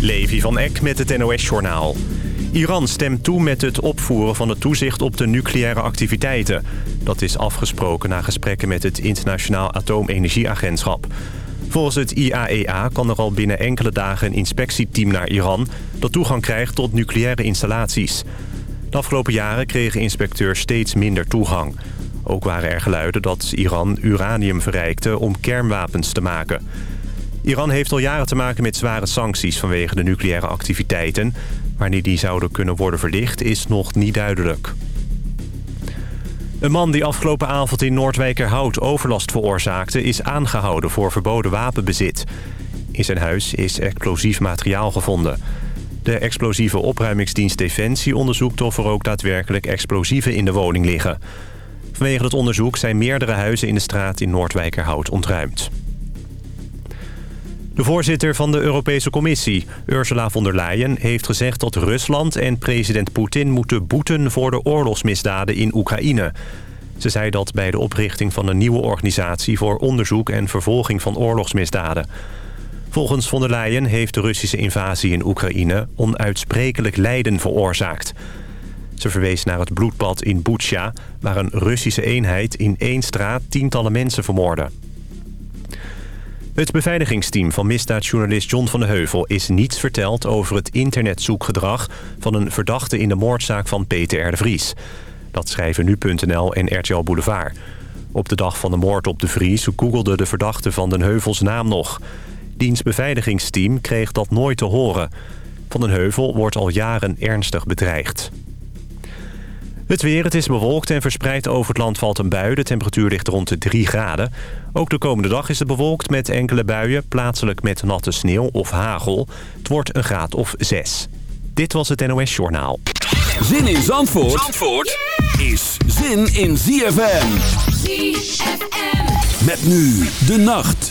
Levi van Eck met het NOS-journaal. Iran stemt toe met het opvoeren van het toezicht op de nucleaire activiteiten. Dat is afgesproken na gesprekken met het Internationaal Atoomenergieagentschap. Volgens het IAEA e kan er al binnen enkele dagen een inspectieteam naar Iran... dat toegang krijgt tot nucleaire installaties. De afgelopen jaren kregen inspecteurs steeds minder toegang. Ook waren er geluiden dat Iran uranium verrijkte om kernwapens te maken... Iran heeft al jaren te maken met zware sancties vanwege de nucleaire activiteiten. Wanneer die zouden kunnen worden verlicht is nog niet duidelijk. Een man die afgelopen avond in Noordwijkerhout overlast veroorzaakte... is aangehouden voor verboden wapenbezit. In zijn huis is explosief materiaal gevonden. De explosieve opruimingsdienst Defensie onderzoekt of er ook daadwerkelijk explosieven in de woning liggen. Vanwege het onderzoek zijn meerdere huizen in de straat in Noordwijkerhout ontruimd. De voorzitter van de Europese Commissie, Ursula von der Leyen... heeft gezegd dat Rusland en president Poetin moeten boeten... voor de oorlogsmisdaden in Oekraïne. Ze zei dat bij de oprichting van een nieuwe organisatie... voor onderzoek en vervolging van oorlogsmisdaden. Volgens von der Leyen heeft de Russische invasie in Oekraïne... onuitsprekelijk lijden veroorzaakt. Ze verwees naar het bloedbad in Butsja... waar een Russische eenheid in één straat tientallen mensen vermoordde. Het beveiligingsteam van misdaadjournalist John van de Heuvel... is niets verteld over het internetzoekgedrag... van een verdachte in de moordzaak van Peter R. de Vries. Dat schrijven nu.nl en RTL Boulevard. Op de dag van de moord op de Vries googelde de verdachte van den Heuvels naam nog. Diens beveiligingsteam kreeg dat nooit te horen. Van den Heuvel wordt al jaren ernstig bedreigd. Het weer, het is bewolkt en verspreid over het land valt een bui. De temperatuur ligt rond de 3 graden. Ook de komende dag is het bewolkt met enkele buien. Plaatselijk met natte sneeuw of hagel. Het wordt een graad of 6. Dit was het NOS Journaal. Zin in Zandvoort, Zandvoort is zin in ZFM. ZFM. Met nu de nacht.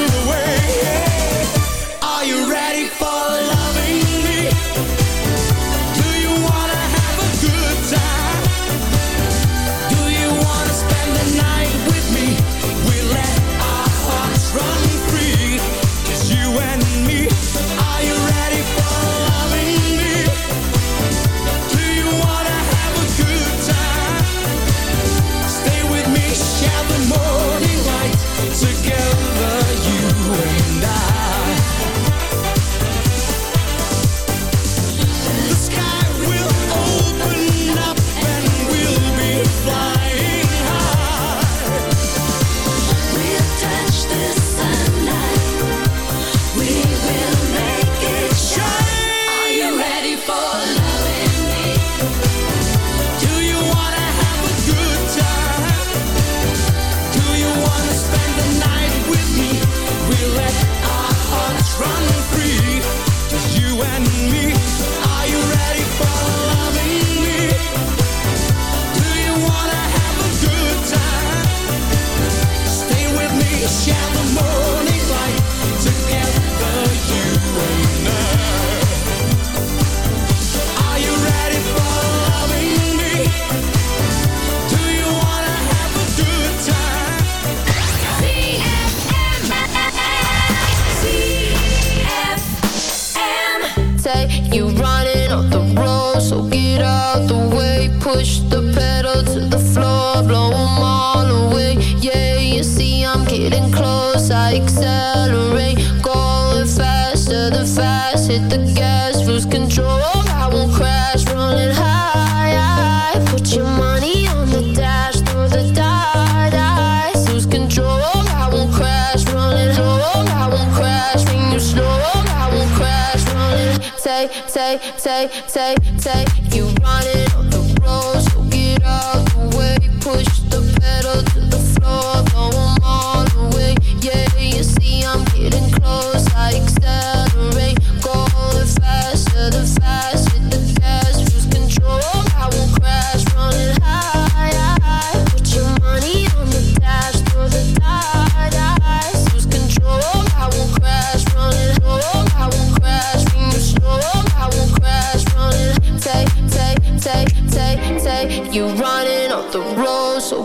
say, say, say, say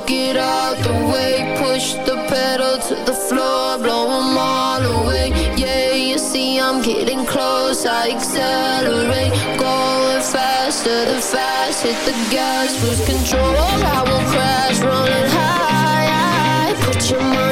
get out the way Push the pedal to the floor Blow them all away. Yeah, you see I'm getting close I accelerate. Going faster than fast Hit the gas, lose control. I will crash, running high Put your mind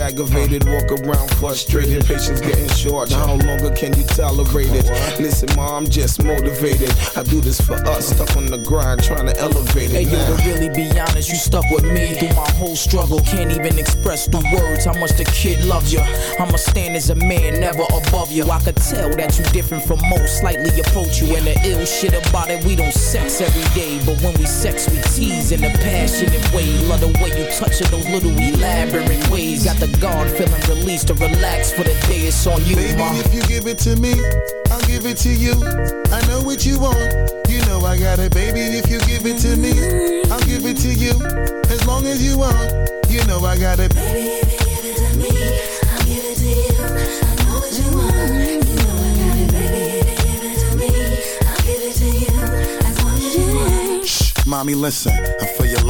aggravated, walk around frustrated. Patience getting short, how longer can you tolerate it? Listen, mom, I'm just motivated. I do this for us, stuck on the grind, trying to elevate it. Hey, yo, to really be honest, you stuck with me through my whole struggle. Can't even express through words how much the kid loves you. I'ma stand as a man, never above you. I could tell that you different from most. Slightly approach you and the ill shit about it. We don't sex every day, but when we sex, we tease in a passionate way. Love the way you touch it, those little elaborate ways. Got the guard feeling released to relax for the day. It's on you, Baby, ma. if you give it to me, I'll give it to you. I know what you want. You know I got it, baby. If you give it to me, I'll give it to you. As long as you want, you know I got it. Baby, if you give it to me, I'll give it to you. I know what you want. Mommy, listen, I feel your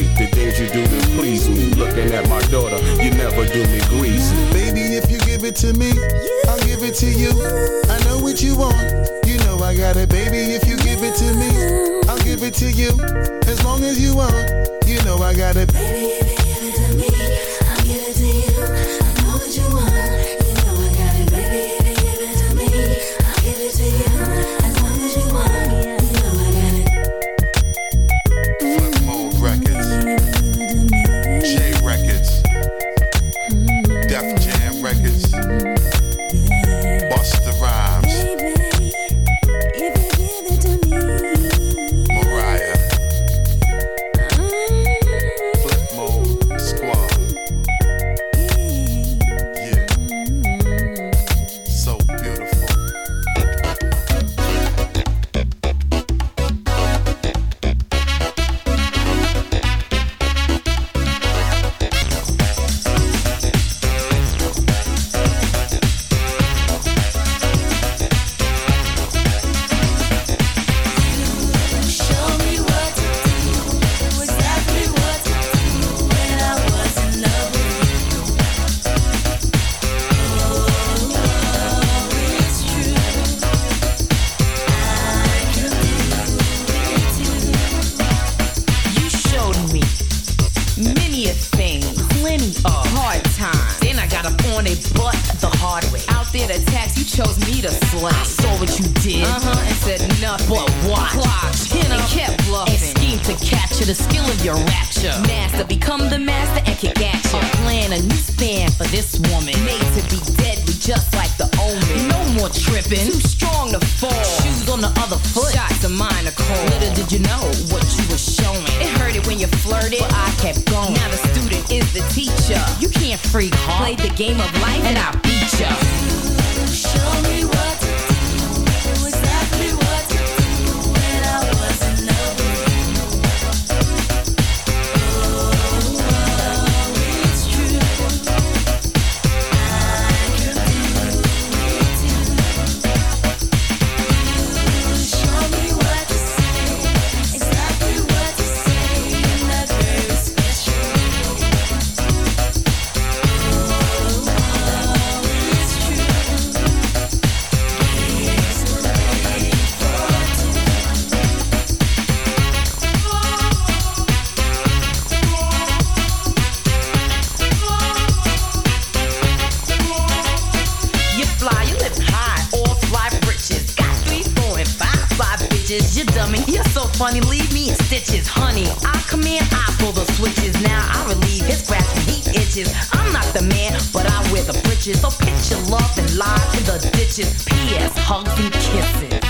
The bitches. You dummy, you're so funny, leave me in stitches. Honey, I come in, I pull the switches. Now I relieve his scratch and he itches. I'm not the man, but I wear the britches. So pitch your love and lie in the ditches. P.S. Hugs and kisses.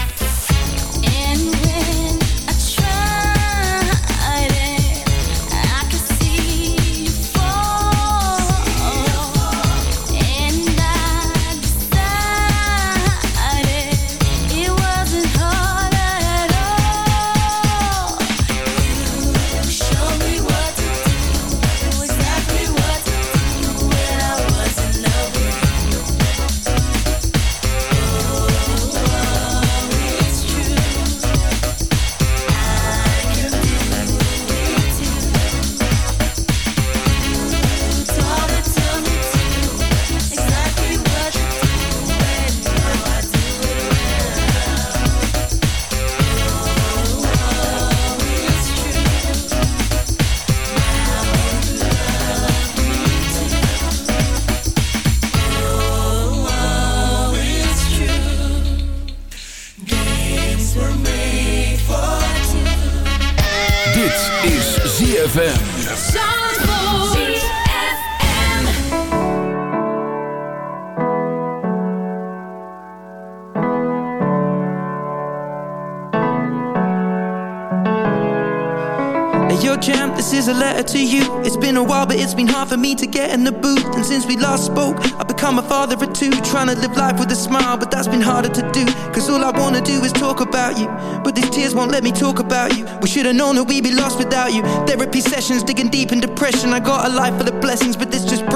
For me to get in the booth. And since we last spoke, I've become a father of two. Trying to live life with a smile, but that's been harder to do. Cause all I wanna do is talk about you. But these tears won't let me talk about you. We should've known that we'd be lost without you. Therapy sessions, digging deep in depression. I got a life full of blessings, but this just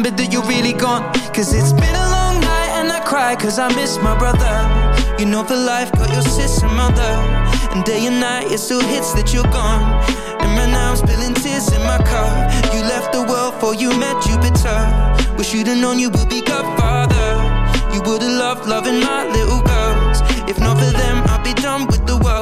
that you're really gone. Cause it's been a long night and I cry cause I miss my brother. You know for life, got your sister mother. And day and night it still hits that you're gone. And right now I'm spilling tears in my car. You left the world for you met Jupiter. Wish you'd have known you would be Godfather. You would've loved loving my little girls. If not for them, I'd be done with the world.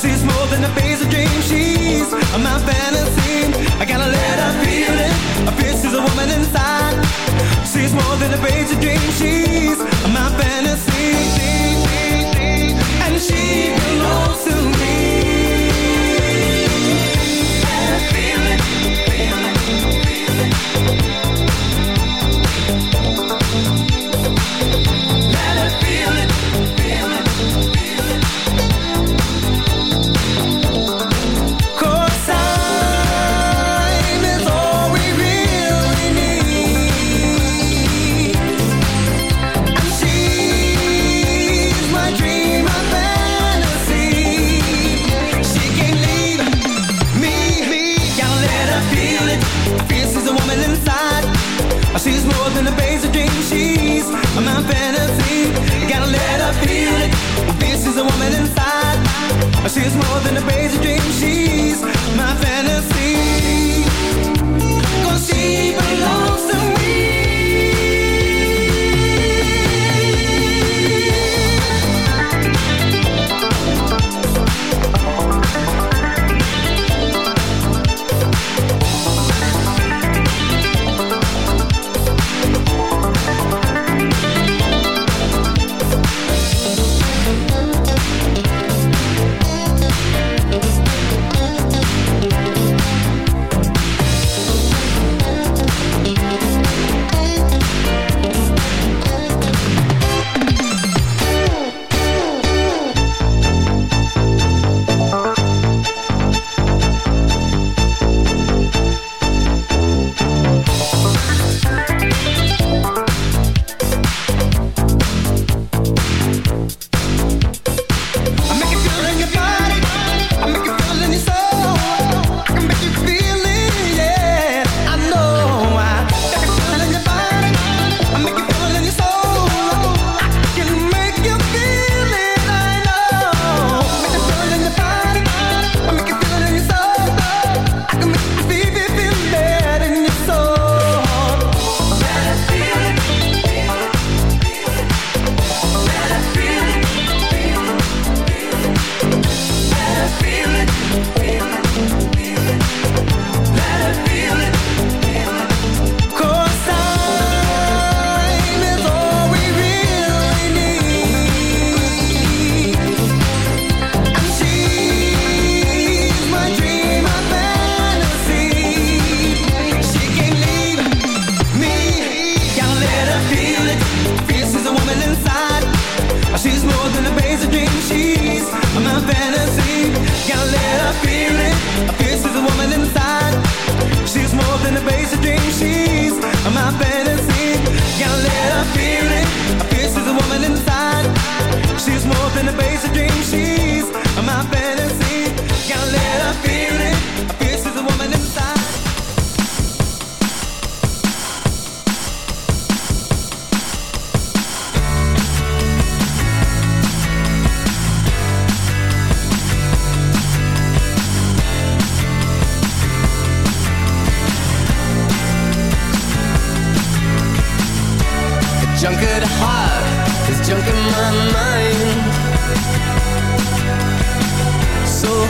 she's more than a phase of dreams. She's my fantasy. I gotta let her feel it. I feel she's a woman inside. She's more than a phase of dreams. She's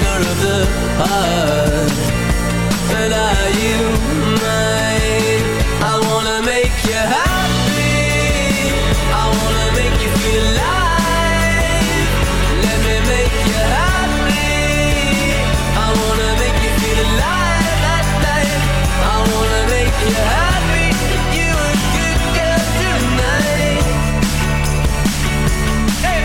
and of the heart. But are you mine? I wanna make you happy. I wanna make you feel alive. Let me make you happy. I wanna make you feel alive at night. I wanna make you happy. You a good girl tonight. Hey.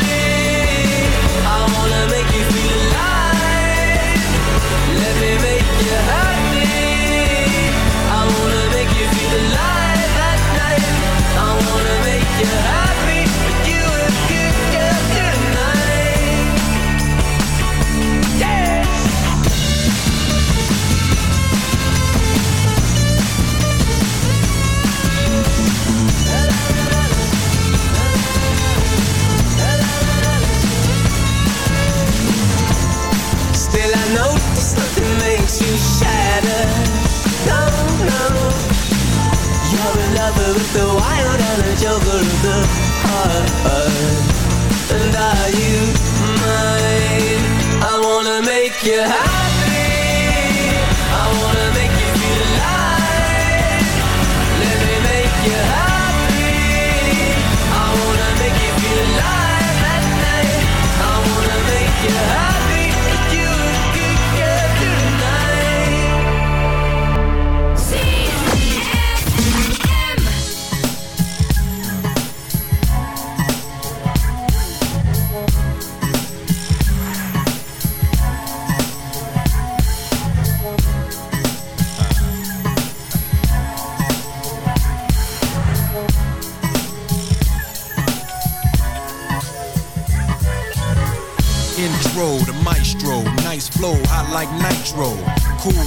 Wanna make make you happy.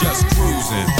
Just cruising,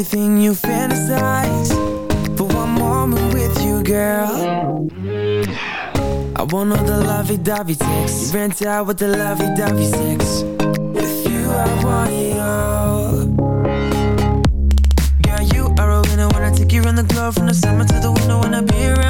everything you fantasize. For one moment with you, girl. I want all the lovey-dovey sex. You rent out with the lovey-dovey sex. With you, I want it all. Girl, you are a winner I take you around the globe from the summer to the winter. I be around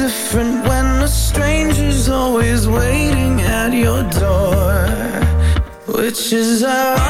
different when a stranger's always waiting at your door Which is ironic